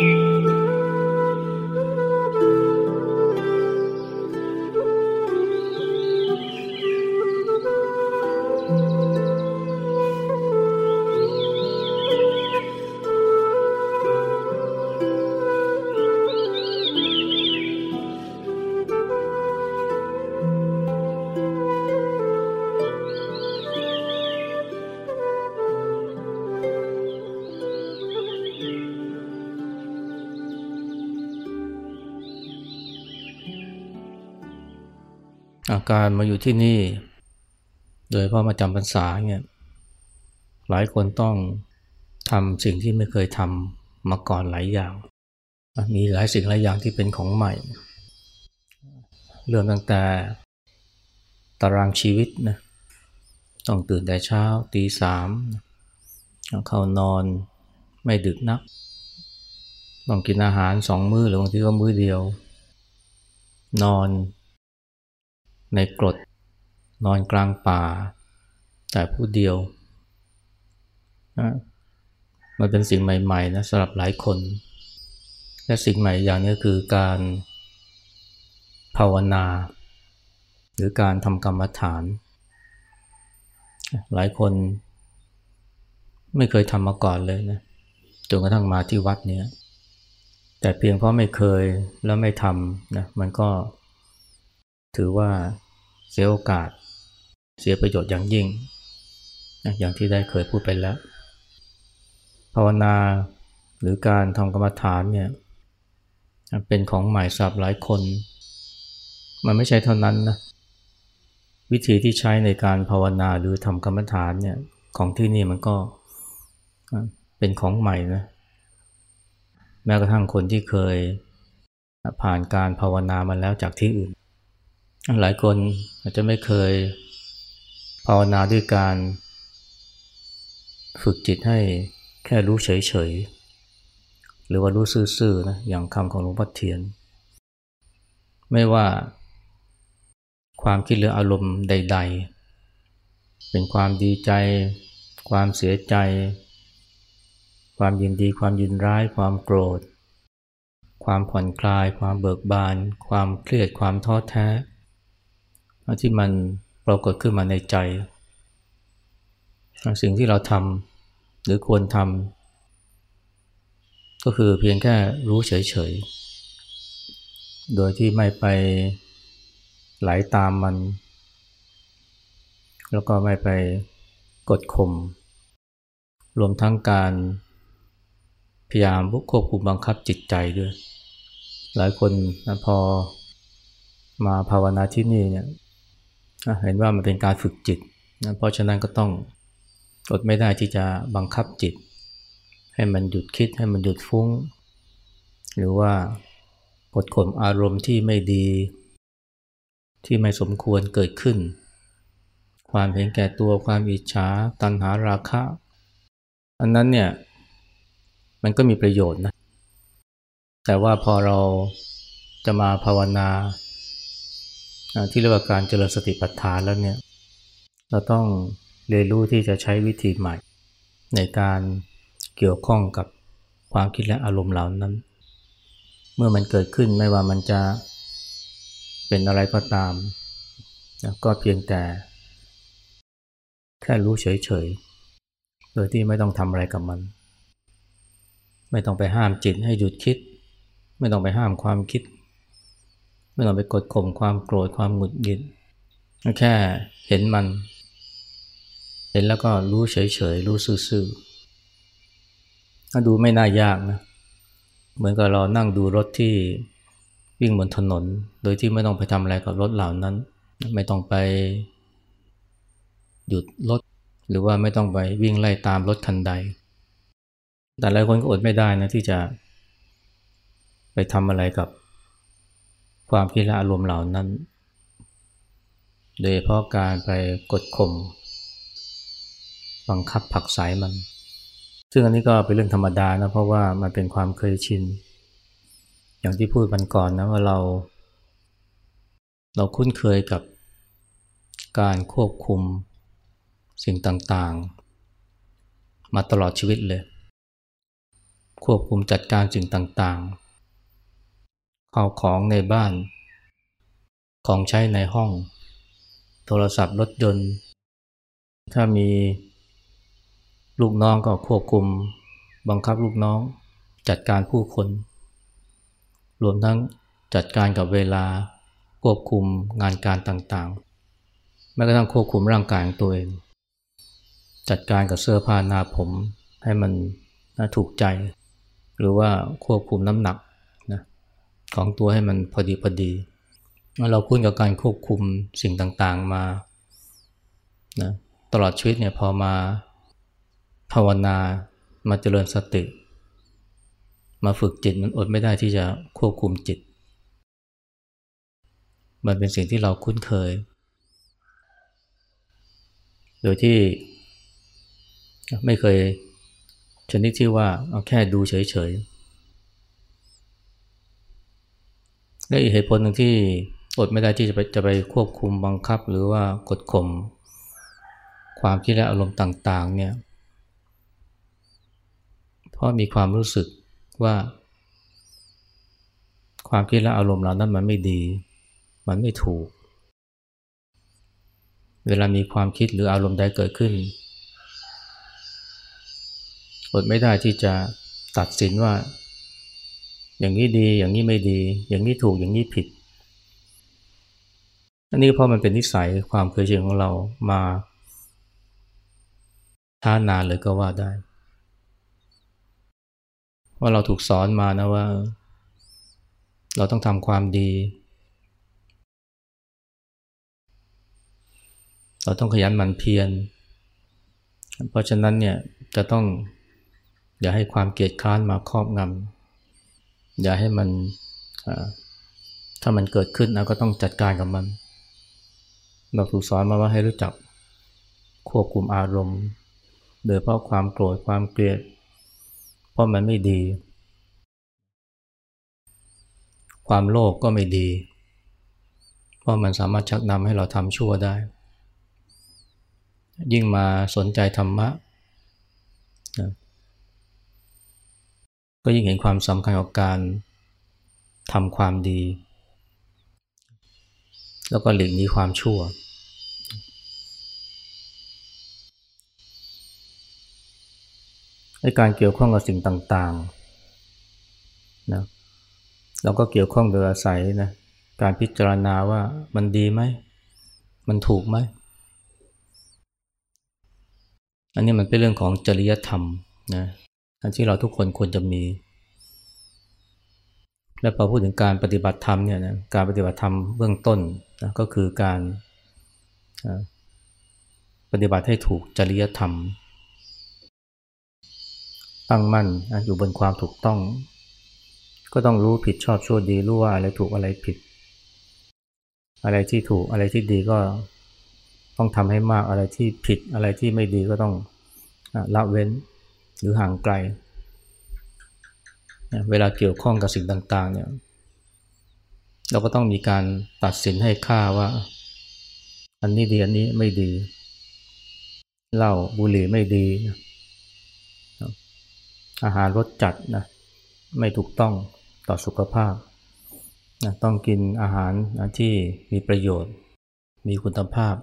อ การมาอยู่ที่นี่ โดยพราะมาจำพรรษาเนี่ยหลายคนต้องทำสิ่งที่ไม่เคยทำมาก่อนหลายอย่าง มีหลายสิ่งหลายอย่างที่เป็นของใหม่ เริ่มตั้งแต่ตารางชีวิตนะต้องตื่นแต่เช้าตีสามเข้านอนไม่ดึกนัก ต้องกินอาหารสองมื้อหรือบางทีก็มื้อเดียว นอน ในกรดนอนกลางป่า แต่ผู้เดียวมันเป็นสิ่งใหม่ๆนะสำหรับหลายคน และสิ่งใหม่อย่างนี้คือการภาวนา หรือการทำกรรมฐาน หลายคนไม่เคยทำมาก่อนเลยนะจนกระทั่งมาที่วัดเนี้ยแต่เพียงเพราะไม่เคยแล้วไม่ทำนะมันก็ ถือว่าเสียโอกาส เสียประโยชน์อย่างยิ่ง อย่างที่ได้เคยพูดไปแล้ว ภาวนาหรือการทำกรรมฐานเนี่ยเป็นของใหม่สำหรับหลายคน มันไม่ใช่เท่านั้นนะวิธีที่ใช้ในการภาวนาหรือทำกรรมฐานเนี่ยของที่นี่มันก็เป็นของใหม่นะแม้กระทั่งคนที่เคยผ่านการภาวนามาแล้วจากที่อื่น หลายคนอาจจะไม่เคยภาวนาด้วยการฝึกจิตให้แค่รู้เฉยๆ หรือว่ารู้ซื่อๆนะอย่างคำของหลวงพ่อเทียน ไม่ว่าความคิดหรืออารมณ์ใด ๆ เป็นความดีใจ ความเสียใจ ความยินดี ความยินร้าย ความโกรธ ความผ่อนคลาย ความเบิกบาน ความเครียด ความท้อแท้ ที่มันปรากฏขึ้นมาในใจ สิ่งที่เราทำหรือควรทำก็คือเพียงแค่รู้เฉยๆ โดยที่ไม่ไปไหลาตามมัน แล้วก็ไม่ไปกดข่มรวมทั้งการพยายามควบคุมบังคับจิตใจด้วย หลายคนนะพอมาภาวนาที่นี่เนี่ย เห็นว่ามันเป็นการฝึกจิตนะเพราะฉะนั้นก็ต้องอดไม่ได้ที่จะบังคับจิต ให้มันหยุดคิดให้มันหยุดฟุ้ง หรือว่ากดข่มอารมณ์ที่ไม่ดี ที่ไม่สมควรเกิดขึ้น ความเห็นแก่ตัวความอิจฉาตัณหาราคะ อันนั้นเนี่ยมันก็มีประโยชน์นะแต่ว่าพอเราจะมาภาวนา ที่เรียกว่าการเจริญสติปัฏฐานแล้วเนี่ยเราต้องเรียนรู้ที่จะใช้วิธีใหม่ ในการเกี่ยวข้องกับความคิดและอารมณ์เหล่านั้น เมื่อมันเกิดขึ้นไม่ว่ามันจะเป็นอะไรก็ตาม ก็เพียงแต่แค่รู้เฉยๆ โดยที่ไม่ต้องทำอะไรกับมัน ไม่ต้องไปห้ามจิตให้หยุดคิด ไม่ต้องไปห้ามความคิด ไม่ต้องไปกดข่มความโกรธความหงุดหงิดแค่เห็นมัน เห็นแล้วก็รู้เฉยๆ รู้ซื่อๆดูไม่น่ายากนะ เหมือนกับเรานั่งดูรถที่วิ่งบนถนน โดยที่ไม่ต้องไปทำอะไรกับรถเหล่านั้น ไม่ต้องไปหยุดรถ หรือว่าไม่ต้องไปวิ่งไล่ตามรถคันใด แต่หลายคนก็อดไม่ได้นะที่จะไปทำอะไรกับ ความคิดและอารมณ์เหล่านั้น โดยเพราะการไปกดข่มบังคับผักสายมัน ซึ่งอันนี้ก็เป็นเรื่องธรรมดานะเพราะว่ามันเป็นความเคยชิน อย่างที่พูดมันก่อนนะว่าเรา เราคุ้นเคยกับการควบคุมสิ่งต่างๆ มาตลอดชีวิตเลย ควบคุมจัดการสิ่งต่างๆ ข้าวของในบ้าน ของใช้ในห้อง โทรศัพท์รถยนต์ ถ้ามีลูกน้องก็ควบคุม บังคับลูกน้อง จัดการผู้คน รวมทั้งจัดการกับเวลา ควบคุมงานการต่างๆแม้กระทั่งควบคุมร่างกายของตัวเอง จัดการกับเสื้อผ้าหน้าผมให้มันถูกใจ หรือว่าควบคุมน้ำหนัก ของตัวให้มันพอดีพอดีเราคุ้นกับการควบคุมสิ่งต่างๆมานะตลอดชีวิตเนี่ยพอมาภาวนามาเจริญสติ มาฝึกจิตมันอดไม่ได้ที่จะควบคุมจิต มันเป็นสิ่งที่เราคุ้นเคย โดยที่ไม่เคยชนิดที่ว่าเอาแค่ดูเฉยๆ และอีกเหตุผลหนึ่งที่อดไม่ได้ที่จะไปจะไปควบคุมบังคับหรือว่ากดข่มความคิดและอารมณ์ต่าง ๆ เนี่ย เพราะมีความรู้สึกว่า ความคิดและอารมณ์เรานั้นมันไม่ดี มันไม่ถูก เวลามีความคิดหรืออารมณ์ใดเกิดขึ้น อดไม่ได้ที่จะตัดสินว่า อย่างนี้ดีอย่างนี้ไม่ดี อย่างนี้ถูกอย่างนี้ผิด อันนี้เพราะมันเป็นนิสัยความเคยชินของเรามาช้านานเลยก็ว่าได้ ว่าเราถูกสอนมานะว่า เราต้องทำความดี เราต้องขยันหมั่นเพียรเพราะฉะนั้นเนี่ยจะต้องอย่าให้ความเกลียดค้านมาครอบงำ อย่าให้มันถ้ามันเกิดขึ้นเราก็ต้องจัดการกับมัน เราถูกสอนมาว่าให้รู้จักควบคุมอารมณ์ โดยเพราะความโกรธความเกลียด เพราะมันไม่ดี ความโลภกก็ไม่ดี เพราะมันสามารถชักนำให้เราทำชั่วได้ ยิ่งมาสนใจธรรมะนะ ก็ยิ่งเห็นความสำคัญของการทำความดี แล้วก็หลีกหนีความชั่ว ในการเกี่ยวข้องกับสิ่งต่างๆนะเราก็เกี่ยวข้องโดยอาศัยนะการพิจารณาว่ามันดีไหม มันถูกไหม อันนี้มันเป็นเรื่องของจริยธรรมนะ ที่เราทุกคนควรจะมี และพอพูดถึงการปฏิบัติธรรมเนี่ยนะการปฏิบัติธรรมเบื้องต้นนะก็คือการปฏิบัติให้ถูกจริยธรรม ตั้งมั่นอยู่บนความถูกต้อง ก็ต้องรู้ผิดชอบชั่วดีรู้ว่าอะไรถูกอะไรผิด อะไรที่ถูกอะไรที่ดีก็ต้องทำให้มากอะไรที่ผิดอะไรที่ไม่ดีก็ต้องละเว้น หรือห่างไกลเวลาเกี่ยวข้องกับสิ่งต่างๆเนี่ยเราก็ต้องมีการตัดสินให้ค่าว่า อันนี้ดี อันนี้ไม่ดีเหล้าบุหรี่ไม่ดี อาหารรสจัดนะไม่ถูกต้องต่อสุขภาพนะต้องกินอาหารนะที่มีประโยชน์ มีคุณภาพ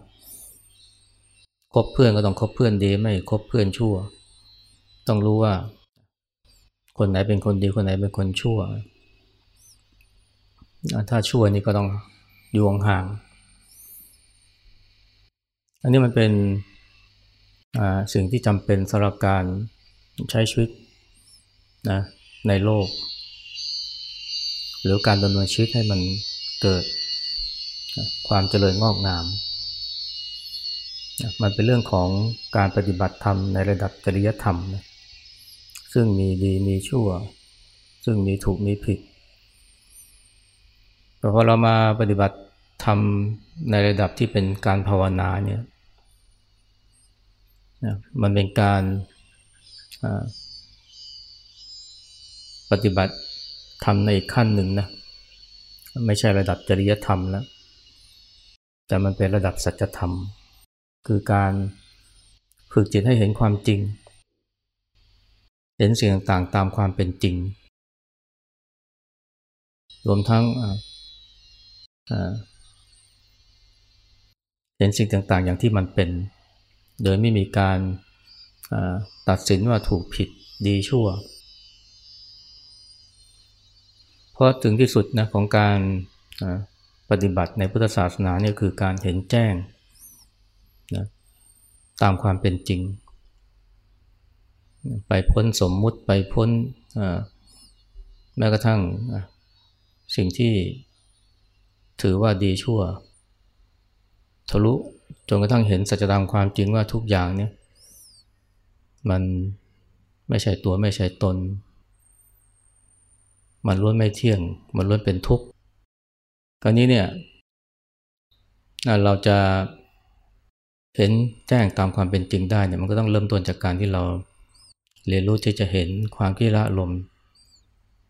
คบเพื่อนก็ต้องคบเพื่อนดี ไม่คบเพื่อนชั่ว ต้องรู้ว่า คนไหนเป็นคนดีคนไหนเป็นคนชั่ว ถ้าชั่วนี่ก็ต้องอยู่ห่าง อันนี้มันเป็นสิ่งที่จำเป็นสำหรับการใช้ชีวิตนะในโลก หรือการดำเนินชีวิตให้มันเกิดความเจริญงอกงาม มันเป็นเรื่องของการปฏิบัติธรรมในระดับจริยธรรมนะ ซึ่งมีดีมีชั่ว ซึ่งมีถูกมีผิดแต่พอเรามาปฏิบัติธรรมในระดับที่เป็นการภาวนาเนี่ยมันเป็นการปฏิบัติทำในอีกขั้นหนึ่งนะไม่ใช่ระดับจริยธรรมแล้ว แต่มันเป็นระดับสัจธรรม คือการฝึกจิตให้เห็นความจริง เห็นสิ่งต่างๆตามความเป็นจริง รวมทั้งเห็นสิ่งต่างๆ อย่างที่มันเป็น โดยไม่มีการตัดสินว่าถูกผิดดีชั่ว เพราะถึงที่สุดนะของการปฏิบัติในพุทธศาสนาเนี่ยคือการเห็นแจ้งนะตามความเป็นจริง ไปพ้นสมมุติไปพ้นแม้กระทั่งสิ่งที่ถือว่าดีชั่ว ทะลุจนกระทั่งเห็นสัจธรรมความจริงว่าทุกอย่างเนี่ยมันไม่ใช่ตัวไม่ใช่ตน มันล้วนไม่เที่ยง มันล้วนเป็นทุกข์คราวนี้เนี่ยเราจะเห็นแจ้งตามความเป็นจริงได้เนี่ยมันก็ต้องเริ่มต้นจากการที่เรา เรียนรู้ที่จะเห็นความคิดละลม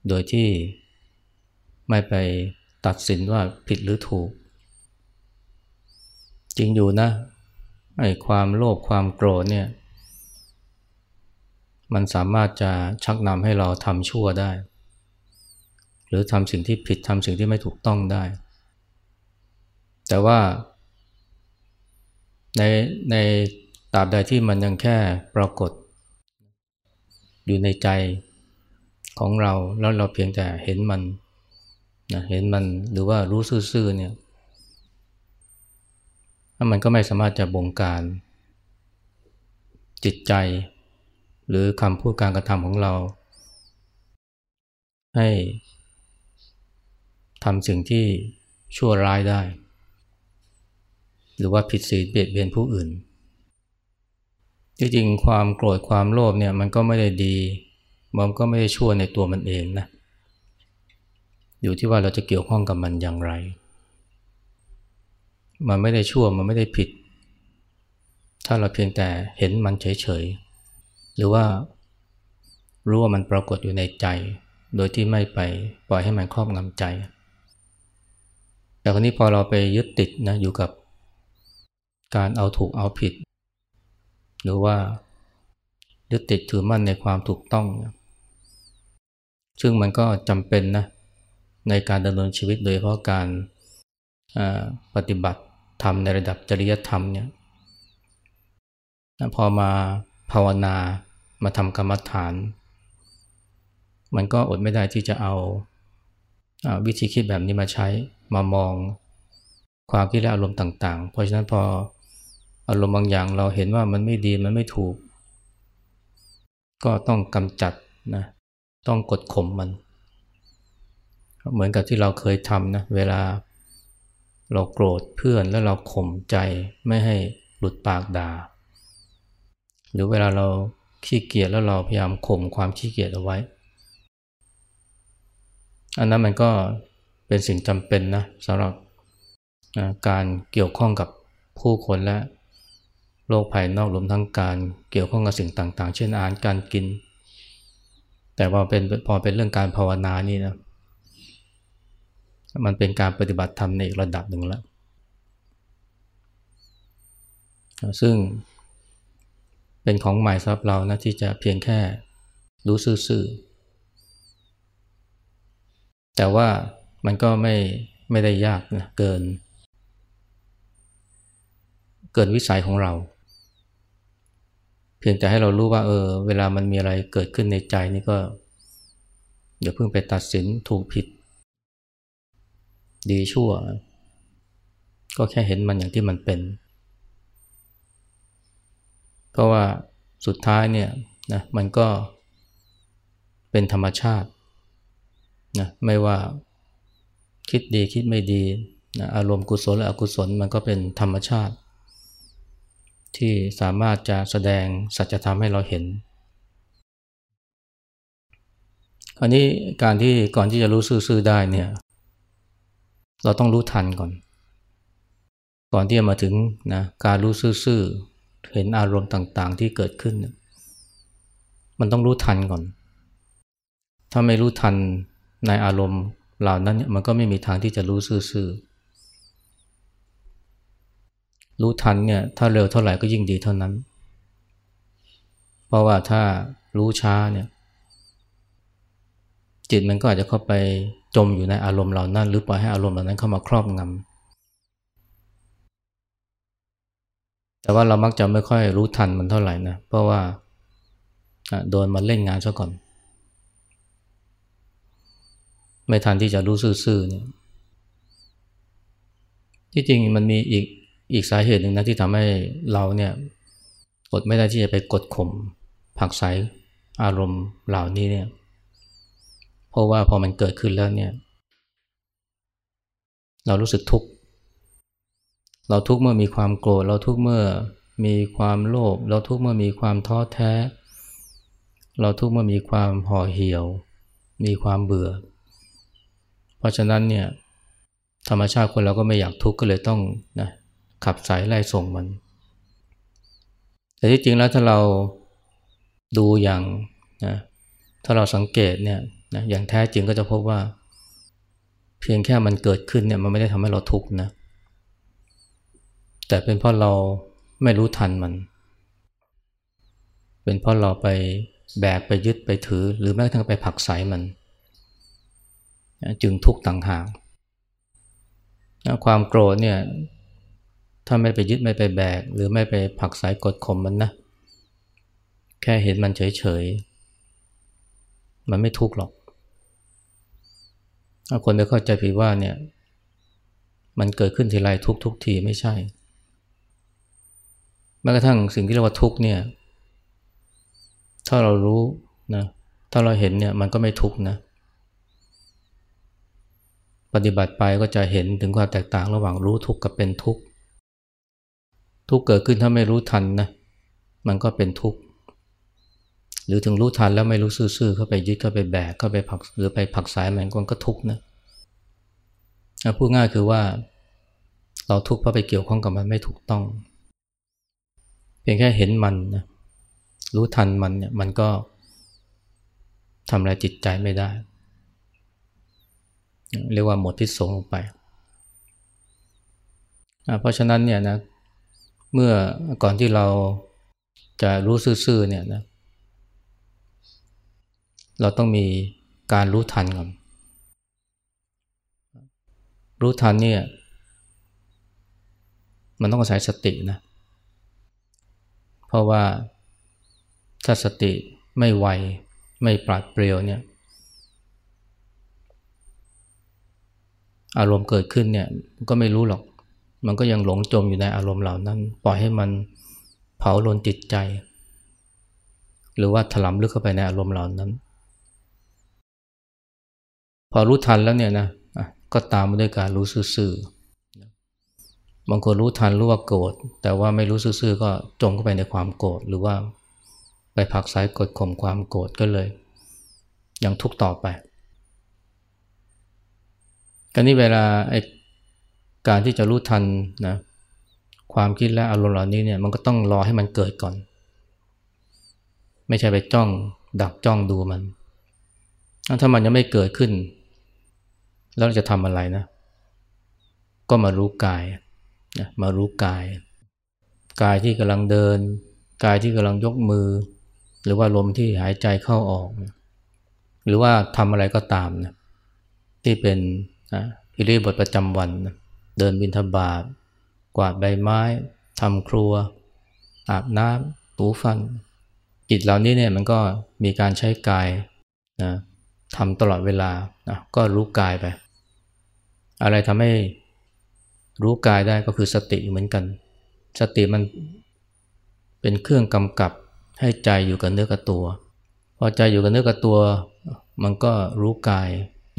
โดยที่ไม่ไปตัดสินว่าผิดหรือถูก จริงอยู่นะไอ้ความโลภความโกรธเนี่ย มันสามารถจะชักนำให้เราทำชั่วได้ หรือทำสิ่งที่ผิดทำสิ่งที่ไม่ถูกต้องได้ แต่ว่าในในตราบใดที่มันยังแค่ปรากฏ อยู่ในใจของเราแล้วเราเพียงแต่เห็นมันนะเห็นมันหรือว่ารู้ซื่อๆเนี่ยมันก็ไม่สามารถจะบงการ จิตใจ หรือคำพูดการกระทำของเรา ให้ทำสิ่งที่ชั่วร้ายได้ หรือว่าผิดศีลเบียดเบียนผู้อื่น จริงๆความโกรธความโลภเนี่ยมันก็ไม่ได้ดี มันก็ไม่ได้ชั่วในตัวมันเองนะ อยู่ที่ว่าเราจะเกี่ยวข้องกับมันอย่างไร มันไม่ได้ชั่วมันไม่ได้ผิด ถ้าเราเพียงแต่เห็นมันเฉยๆ หรือว่ารู้ว่ามันปรากฏอยู่ในใจ โดยที่ไม่ไปปล่อยให้มันครอบงำใจ แต่ครนี้พอเราไปยึดติดนะอยู่กับการเอาถูกเอาผิด หรือว่ายึดติดถือมั่นในความถูกต้อง ซึ่งมันก็จำเป็นนะในการดำเนินชีวิตโดยเพราะการปฏิบัติทำในระดับจริยธรรมเนี่ยพอมาภาวนามาทำกรรมฐาน มันก็อดไม่ได้ที่จะเอาวิธีคิดแบบนี้มาใช้มามองความคิดและอารมณ์ต่าง ๆ เพราะฉะนั้นพอ อารมณ์บางอย่างเราเห็นว่ามันไม่ดีมันไม่ถูก ก็ต้องกำจัดนะต้องกดข่มมัน เหมือนกับที่เราเคยทำนะเวลาเราโกรธเพื่อนแล้วเราข่มใจไม่ให้หลุดปากด่า หรือเวลาเราขี้เกียจแล้วเราพยายามข่มความขี้เกียจเอาไว้ อันนั้นมันก็เป็นสิ่งจำเป็นนะสำหรับการเกี่ยวข้องกับผู้คนและ โลกภายนอกรวมทั้งการเกี่ยวข้องกับสิ่งต่างๆ เช่นอาหารการกิน แต่พอเป็นพอเป็นเรื่องการภาวนานี่นะมันเป็นการปฏิบัติธรรมในอีกระดับหนึ่งแล้ว ซึ่งเป็นของใหม่สำหรับเรานะที่จะเพียงแค่รู้ซื่อๆ แต่ว่ามันก็ไม่ไม่ได้ยากนะเกิน เกินวิสัยของเรา พียงแต่ให้เรารู้ว่าเออเวลามันมีอะไรเกิดขึ้นในใจนี่ก็อย่าเพิ่งไปตัดสินถูกผิด ดีชั่ว ก็แค่เห็นมันอย่างที่มันเป็น เพราะว่าสุดท้ายเนี่ยนะมันก็เป็นธรรมชาตินะไม่ว่าคิดดีคิดไม่ดีนะอารมณ์กุศลหรืออกุศลมันก็เป็นธรรมชาติ ที่สามารถจะแสดงสัจธรรมให้เราเห็นอันนี้การที่ก่อนที่จะรู้ซื่อๆได้เนี่ยเราต้องรู้ทันก่อน ก่อนที่จะมาถึงนะการรู้ซื่อๆเห็นอารมณ์ต่างๆ ที่เกิดขึ้น มันต้องรู้ทันก่อน ถ้าไม่รู้ทันในอารมณ์เหล่านั้นมันก็ไม่มีทางที่จะรู้ซื่อๆ รู้ทันเนี่ยถ้าเร็วเท่าไหร่ก็ยิ่งดีเท่านั้น เพราะว่าถ้ารู้ช้าเนี่ยจิตมันก็อาจจะเข้าไปจมอยู่ในอารมณ์เหล่านั้น หรือปล่อยให้อารมณ์เหล่านั้นเข้ามาครอบงำแต่ว่าเรามักจะไม่ค่อยรู้ทันมันเท่าไหร่นะเพราะว่าโดนมันเล่นงานซะก่อน ไม่ทันที่จะรู้ซื่อๆเนี่ยที่จริงมันมีอีก อีกสาเหตุหนึ่งนะที่ทำให้เราเนี่ยอดไม่ได้ที่จะไปกดข่มผักใสอารมณ์เหล่านี้เนี่ย เพราะว่าพอมันเกิดขึ้นแล้วเนี่ย เรารู้สึกทุกข์เราทุกข์เมื่อมีความโกรธเราทุกข์เมื่อมีความโลภเราทุกข์เมื่อมีความท้อแท้ เราทุกข์เมื่อมีความห่อเหี่ยว มีความเบื่อ เพราะฉะนั้นเนี่ยธรรมชาติคนเราก็ไม่อยากทุกข์ก็เลยต้องนะ ขับสายไล่ส่งมัน แต่ที่จริงแล้วถ้าเราดูอย่างนะถ้าเราสังเกตเนี่ยนะอย่างแท้จริงก็จะพบว่า เพียงแค่มันเกิดขึ้นเนี่ยมันไม่ได้ทำให้เราทุกข์นะแต่เป็นเพราะเราไม่รู้ทันมัน เป็นเพราะเราไปแบกไปยึดไปถือ หรือแม้กระทั่งไปผักใสมัน จึงทุกข์ต่างหากความโกรธเนี่ย ถ้าไม่ไปยึดไม่ไปแบก หรือไม่ไปผักสายกดข่มมันนะ แค่เห็นมันเฉยๆ มันไม่ทุกข์หรอก ถ้าคนไปเข้าใจผิดว่าเนี่ย มันเกิดขึ้นทีไรทุกทุกทีไม่ใช่แม้กระทั่งสิ่งที่เรียกว่าทุกข์เนี่ย ถ้าเรารู้นะ ถ้าเราเห็นเนี่ยมันก็ไม่ทุกข์นะปฏิบัติไปก็จะเห็นถึงความแตกต่างระหว่างรู้ทุกข์กับเป็นทุกข์ ทุกเกิดขึ้นถ้าไม่รู้ทันนะมันก็เป็นทุกข์หรือถึงรู้ทันแล้วไม่รู้ซื่อๆเข้าไปยึดเข้าไปแบกเข้าไปผักหรือไปผักสายมันก็ทุกข์นะพูดง่ายคือว่า เราทุกข์เพราะไปเกี่ยวข้องกับมันไม่ถูกต้อง เพียงแค่เห็นมันนะรู้ทันมันเนี่ยมันก็ทำอะไรจิตใจไม่ได้ เรียกว่าหมดพิษสงลงไป เพราะฉะนั้นเนี่ยนะ เมื่อก่อนที่เราจะรู้ซื่อๆเนี่ยนะเราต้องมีการรู้ทันก่อนรู้ทันเนี่ยมันต้องอาศัยสตินะเพราะว่าถ้าสติไม่ไวไม่ปราดเปรียวเนี่ยอารมณ์เกิดขึ้นเนี่ยก็ไม่รู้หรอก มันก็ยังหลงจมอยู่ในอารมณ์เหล่านั้น ปล่อยให้มันเผาลนจิตใจ หรือว่าถลำลึกเข้าไปในอารมณ์เหล่านั้น พอรู้ทันแล้วเนี่ยนะก็ตามมาด้วยการรู้ซื่อบางคนรู้ทันรู้ว่าโกรธแต่ว่าไม่รู้ซื่อก็จมเข้าไปในความโกรธหรือว่าไปผักสายกดข่มความโกรธก็เลย ยังทุกข์ต่อไปกันนี้เวลาไอ้ การที่จะรู้ทันนะความคิดและอารมณ์เหล่านี้เนี่ยมันก็ต้องรอให้มันเกิดก่อน ไม่ใช่ไปจ้อง ดักจ้องดูมัน ถ้ามันยังไม่เกิดขึ้น แล้วจะทำอะไรนะ ก็มารู้กายนะมารู้กาย กายที่กำลังเดิน กายที่กำลังยกมือ หรือว่าลมที่หายใจเข้าออก หรือว่าทำอะไรก็ตามนะที่เป็นอิริบทประจำวันนะ เดินบินทบาทกวาดใบไม้ทำครัว อาบน้ำถูฟันจิตเหล่านี้เนี่ยมันก็มีการใช้กายนะทำตลอดเวลานะก็รู้กายไป อะไรทำให้รู้กายได้ก็คือสติเหมือนกัน สติมันเป็นเครื่องกำกับให้ใจอยู่กับเนื้อกับตัว พอใจอยู่กับเนื้อกับตัว มันก็รู้กาย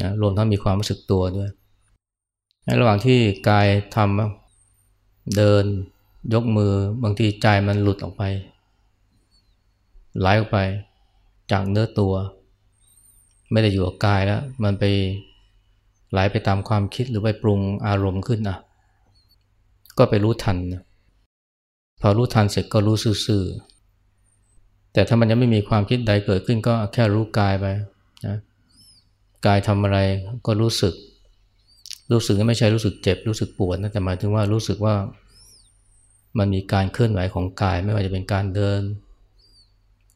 นะรวมทั้งมีความรู้สึกตัวด้วย ระหว่างที่กายทำเดินยกมือบางทีใจมันหลุดออกไปไหลออกไปจากเนื้อตัว ไม่ได้อยู่กับกายแล้ว มันไปไหลไปตามความคิดหรือไปปรุงอารมณ์ขึ้นอะ ก็ไปรู้ทัน พอรู้ทันเสร็จก็รู้ซื่อๆแต่ถ้ามันยังไม่มีความคิดใดเกิดขึ้นก็แค่รู้กายไปนะกายทำอะไรก็รู้สึก รู้สึกไม่ใช่รู้สึกเจ็บรู้สึกปวดนะแต่หมายถึงว่ารู้สึกว่ามันมีการเคลื่อนไหวของกายไม่ว่าจะเป็นการเดิน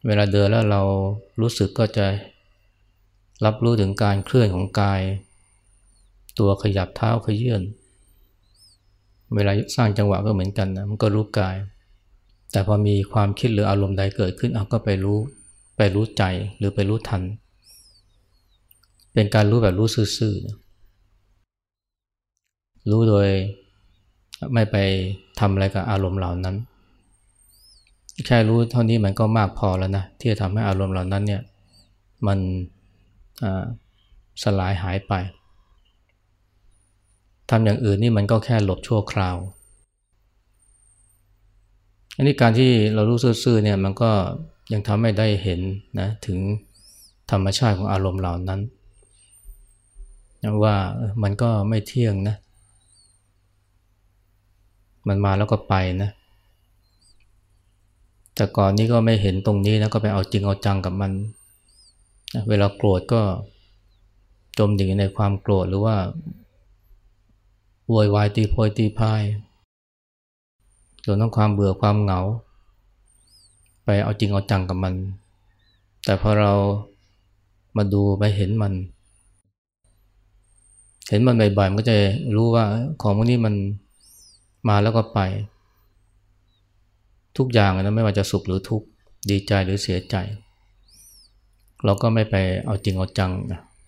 เวลาเดินแล้วเรารู้สึกก็จะรับรู้ถึงการเคลื่อนของกาย ตัวขยับเท้าขยื่นเวลาสร้างจังหวะก็เหมือนกันนะมันก็รู้กาย แต่พอมีความคิดหรืออารมณ์ใดเกิดขึ้นเอาก็ไปรู้ไปรู้ใจหรือไปรู้ทัน เป็นการรู้แบบรู้ซื่อๆ รู้โดยไม่ไปทำอะไรกับอารมณ์เหล่านั้น แค่รู้เท่านี้มันก็มากพอแล้วนะ ที่จะทำให้อารมณ์เหล่านั้นเนี่ยมันสลายหายไปทำอย่างอื่นนี่มันก็แค่หลบชั่วคราว อันนี้การที่เรารู้ซื่อๆเนี่ยมันก็ยังทำให้ได้เห็นนะถึงธรรมชาติของอารมณ์เหล่านั้น ว่ามันก็ไม่เที่ยงนะ มันมาแล้วก็ไปนะ แต่ก่อนนี้ก็ไม่เห็นตรงนี้นะก็ไปเอาจริงเอาจังกับมันเวลาโกรธก็จมดิ่งในความโกรธหรือว่าโวยวายตีโพยตีพายจนต้องความเบื่อความเหงา ไปเอาจริงเอาจังกับมัน แต่พอเรามาดูไปเห็นมัน เห็นมันบ่อยๆมันก็จะรู้ว่าของพวกนี้มัน มาแล้วก็ไป ทุกอย่างนะไม่ว่าจะสุขหรือทุกข์ดีใจหรือเสียใจ เราก็ไม่ไปเอาจริงเอาจัง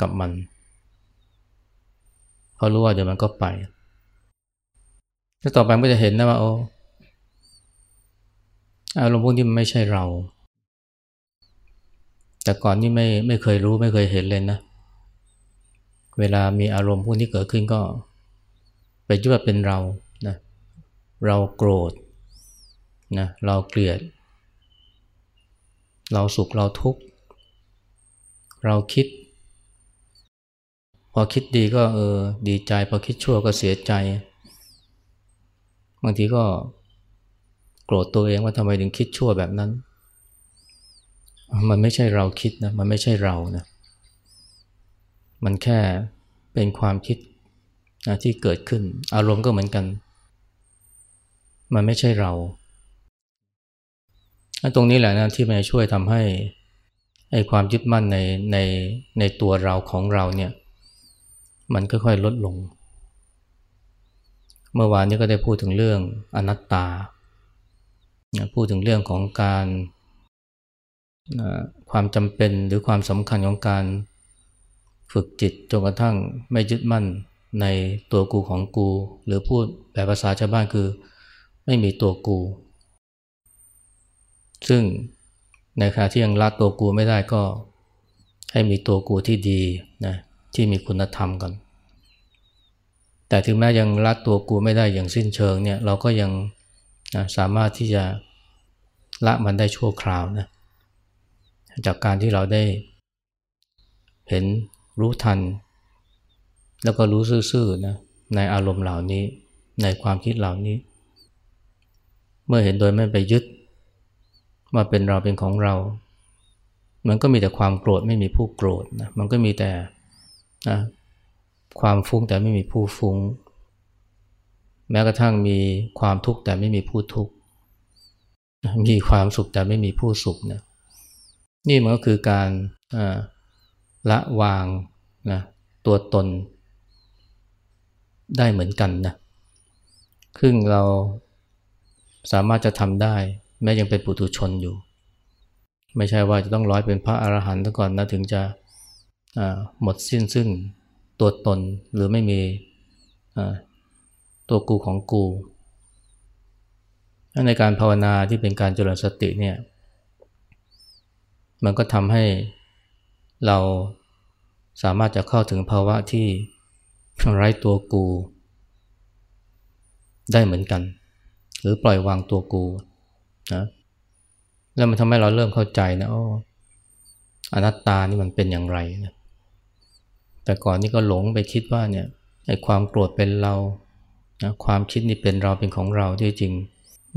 กับมัน เพราะรู้ว่าเดี๋ยวมันก็ไปแล้วต่อไปก็จะเห็นนะว่าโอ้อารมณ์พวกนี้มันไม่ใช่เรา แต่ก่อนนี่ไม่ไม่เคยรู้ไม่เคยเห็นเลยนะ เวลามีอารมณ์พวกนี้เกิดขึ้นก็ ไปยึดว่าเป็นเรา เราโกรธนะเราเกลียด เราสุขเราทุกข์ เราคิด พอคิดดีก็เออดีใจ พอคิดชั่วก็เสียใจ บางทีก็โกรธตัวเองว่าทำไมถึงคิดชั่วแบบนั้น มันไม่ใช่เราคิดนะ มันไม่ใช่เรานะ มันแค่เป็นความคิดนะที่เกิดขึ้น อารมณ์ก็เหมือนกัน มันไม่ใช่เรา ตรงนี้แหละนะที่มันช่วยทำให้ไอ้ความยึดมั่นในในในตัวเราของเราเนี่ย มันค่อยๆลดลง เมื่อวานนี้ก็ได้พูดถึงเรื่องอนัตตา พูดถึงเรื่องของการความจำเป็นหรือความสำคัญของการฝึกจิตจนกระทั่งไม่ยึดมั่นในตัวกูของกู หรือพูดแบบภาษาชาวบ้านคือ ไม่มีตัวกู ซึ่งในขณะที่ยังละตัวกูไม่ได้ก็ให้มีตัวกูที่ดีนะที่มีคุณธรรมก่อน แต่ถึงแม้ยังรัดตัวกูไม่ได้อย่างสิ้นเชิงเนี่ยเราก็ยังนะสามารถที่จะละมันได้ชั่วคราวนะจากการที่เราได้เห็นรู้ทัน แล้วก็รู้ซื่อๆนะในอารมณ์เหล่านี้ในความคิดเหล่านี้ เมื่อเห็นโดยไม่ไปยึดว่าเป็นเราเป็นของเรา มันก็มีแต่ความโกรธไม่มีผู้โกรธนะมันก็มีแต่นะความฟุ้งแต่ไม่มีผู้ฟุ้ง แม้กระทั่งมีความทุกข์แต่ไม่มีผู้ทุกข์มีความสุขแต่ไม่มีผู้สุขนะนี่มันก็คือการละวางนะตัวตนได้เหมือนกันนะครึ่งเรา สามารถจะทำได้ แม้ยังเป็นปุถุชนอยู่ ไม่ใช่ว่าจะต้องร้อยเป็นพระอรหันต์ก่อนนะถึงจะหมดสิ้นซึ่งตัวตนหรือไม่มีตัวกูของกูในการภาวนาที่เป็นการเจริญสติเนี่ยมันก็ทำให้เราสามารถจะเข้าถึงภาวะที่ไร้ตัวกูได้เหมือนกัน หรือปล่อยวางตัวกูนะแล้วมันทำให้เราเริ่มเข้าใจนะอ้อนัตตานี่มันเป็นอย่างไรนะแต่ก่อนนี้ก็หลงไปคิดว่าเนี่ยไอ้ความโกรธเป็นเรานะความคิดนี่เป็นเราเป็นของเราที่จริง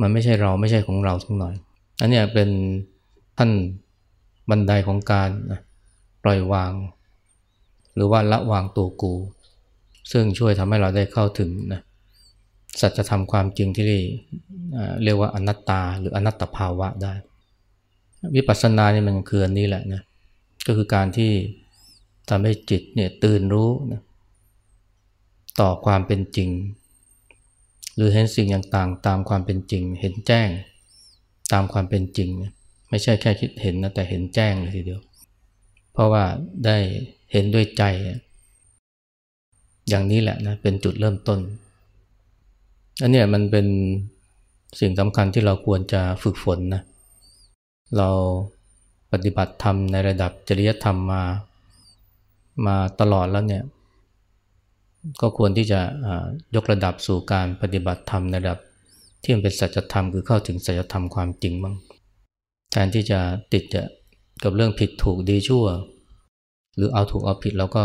มันไม่ใช่เราไม่ใช่ของเราทั้งหน่อย อันนี้เป็นขั้นบันไดของการนะปล่อยวาง หรือว่าละวางตัวกู ซึ่งช่วยทำให้เราได้เข้าถึงนะ สัจธรรมความจริงที่เรียกว่าอนัตตา หรืออนัตตภาวะได้ วิปัสสนาเนี่ยมันคืออันนี้แหละนะก็คือการที่ทำให้จิตเนี่ยตื่นรู้นะต่อความเป็นจริง หรือเห็นสิ่งอย่างต่างตามความเป็นจริง เห็นแจ้งตามความเป็นจริง ไม่ใช่แค่คิดเห็นนะแต่เห็นแจ้งเลยทีเดียว เพราะว่าได้เห็นด้วยใจ อย่างนี้แหละนะเป็นจุดเริ่มต้น อันนี้มันเป็นสิ่งสำคัญที่เราควรจะฝึกฝนนะ เราปฏิบัติธรรมในระดับจริยธรรมมามาตลอดแล้วเนี่ย ก็ควรที่จะยกระดับสู่การปฏิบัติธรรมในระดับที่มันเป็นสัจธรรมคือเข้าถึงสัจธรรมความจริงบ้างแทนที่จะติดจะกับเรื่องผิดถูกดีชั่ว หรือเอาถูกเอาผิดแล้วก็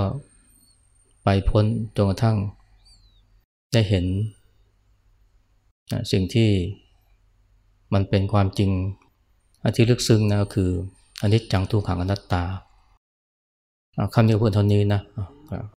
ไปพ้นจนกระทั่งได้เห็น สิ่งที่มันเป็นความจริงอันที่ลึกซึ้งนะก็คืออันนี้จังทุกขังอนัตตาคำนี้พูดเท่านี้นะ